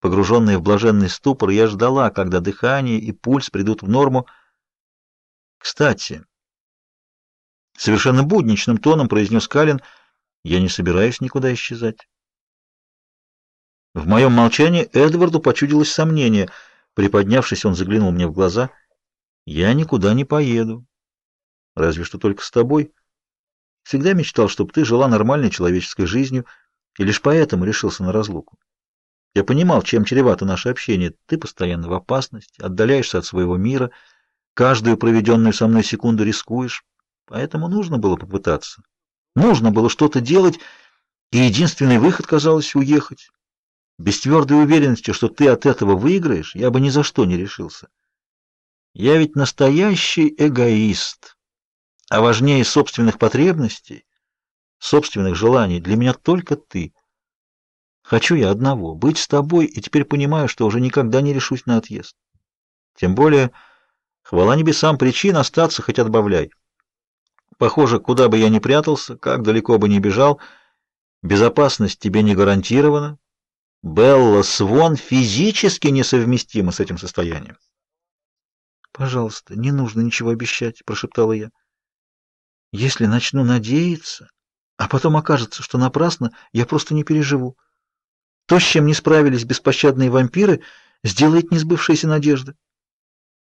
Погруженная в блаженный ступор, я ждала, когда дыхание и пульс придут в норму. Кстати, совершенно будничным тоном произнес Калин, я не собираюсь никуда исчезать. В моем молчании Эдварду почудилось сомнение. Приподнявшись, он заглянул мне в глаза. «Я никуда не поеду. Разве что только с тобой. Всегда мечтал, чтобы ты жила нормальной человеческой жизнью, и лишь поэтому решился на разлуку. Я понимал, чем чревато наше общение. Ты постоянно в опасности, отдаляешься от своего мира, каждую проведенную со мной секунду рискуешь, поэтому нужно было попытаться. Нужно было что-то делать, и единственный выход, казалось, уехать. Без твердой уверенности, что ты от этого выиграешь, я бы ни за что не решился. Я ведь настоящий эгоист. А важнее собственных потребностей, собственных желаний для меня только ты. Хочу я одного — быть с тобой, и теперь понимаю, что уже никогда не решусь на отъезд. Тем более, хвала небесам, причин остаться хоть отбавляй. Похоже, куда бы я ни прятался, как далеко бы ни бежал, безопасность тебе не гарантирована, Белла Свон физически несовместима с этим состоянием. «Пожалуйста, не нужно ничего обещать», — прошептала я. «Если начну надеяться, а потом окажется, что напрасно, я просто не переживу. То, с чем не справились беспощадные вампиры, сделает несбывшаяся надежда».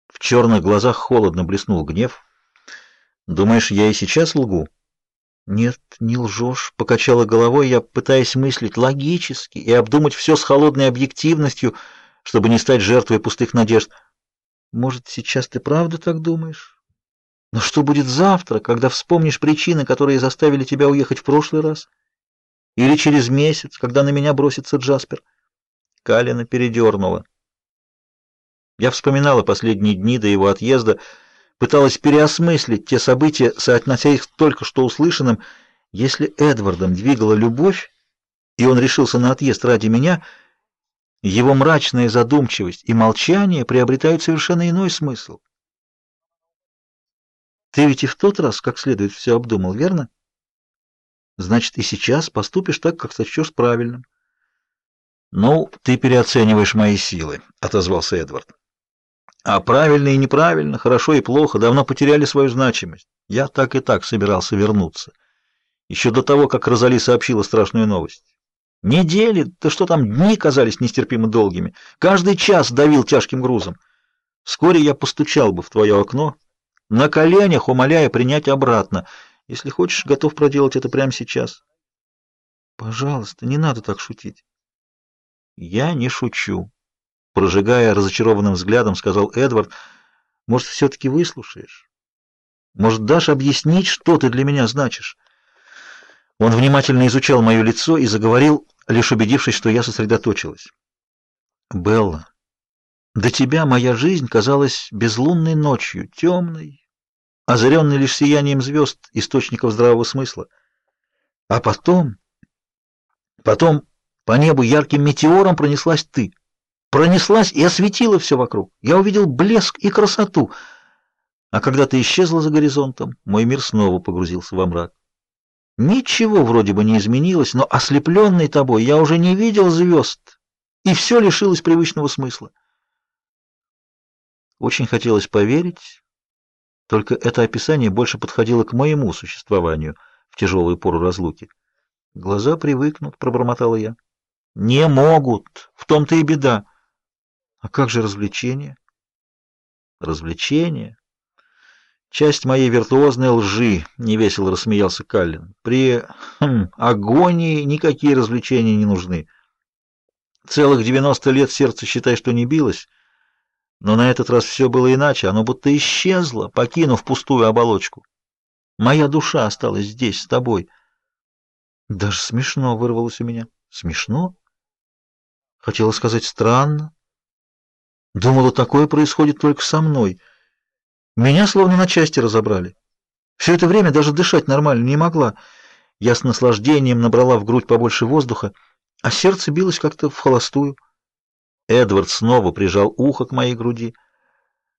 В черных глазах холодно блеснул гнев. «Думаешь, я и сейчас лгу?» «Нет, не лжешь», — покачала головой я, пытаясь мыслить логически и обдумать все с холодной объективностью, чтобы не стать жертвой пустых надежд. «Может, сейчас ты правда так думаешь? Но что будет завтра, когда вспомнишь причины, которые заставили тебя уехать в прошлый раз? Или через месяц, когда на меня бросится Джаспер?» Калина передернула. Я вспоминала последние дни до его отъезда, — пыталась переосмыслить те события, соотнося их только что услышанным. Если Эдвардом двигала любовь, и он решился на отъезд ради меня, его мрачная задумчивость и молчание приобретают совершенно иной смысл. Ты ведь и в тот раз как следует все обдумал, верно? Значит, и сейчас поступишь так, как сочтешь правильным. Ну, ты переоцениваешь мои силы, отозвался Эдвард. А правильно и неправильно, хорошо и плохо давно потеряли свою значимость. Я так и так собирался вернуться. Еще до того, как Розали сообщила страшную новость. Недели, да что там, дни казались нестерпимо долгими. Каждый час давил тяжким грузом. Вскоре я постучал бы в твое окно, на коленях умоляя принять обратно. Если хочешь, готов проделать это прямо сейчас. Пожалуйста, не надо так шутить. Я не шучу. Прожигая разочарованным взглядом, сказал Эдвард, «Может, все-таки выслушаешь? Может, дашь объяснить, что ты для меня значишь?» Он внимательно изучал мое лицо и заговорил, лишь убедившись, что я сосредоточилась. «Белла, до тебя моя жизнь казалась безлунной ночью, темной, озаренной лишь сиянием звезд, источников здравого смысла. А потом, потом по небу ярким метеором пронеслась ты» пронеслась и осветила все вокруг. Я увидел блеск и красоту. А когда ты исчезла за горизонтом, мой мир снова погрузился во мрак. Ничего вроде бы не изменилось, но ослепленный тобой я уже не видел звезд, и все лишилось привычного смысла. Очень хотелось поверить, только это описание больше подходило к моему существованию в тяжелую пору разлуки. Глаза привыкнут, пробормотала я. Не могут, в том-то и беда. А как же развлечения? Развлечения? Часть моей виртуозной лжи, невесело рассмеялся Каллин. При хм, агонии никакие развлечения не нужны. Целых девяносто лет сердце, считай, что не билось, но на этот раз все было иначе, оно будто исчезло, покинув пустую оболочку. Моя душа осталась здесь, с тобой. Даже смешно вырвалось у меня. Смешно? Хотела сказать странно. Думала, такое происходит только со мной. Меня словно на части разобрали. Все это время даже дышать нормально не могла. Я с наслаждением набрала в грудь побольше воздуха, а сердце билось как-то в холостую. Эдвард снова прижал ухо к моей груди,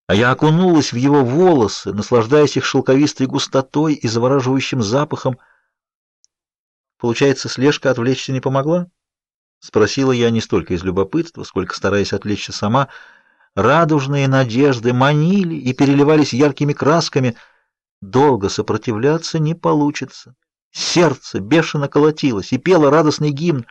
а я окунулась в его волосы, наслаждаясь их шелковистой густотой и завораживающим запахом. Получается, слежка отвлечься не помогла? Спросила я не столько из любопытства, сколько стараясь отвлечься сама. Радужные надежды манили и переливались яркими красками. Долго сопротивляться не получится. Сердце бешено колотилось и пело радостный гимн.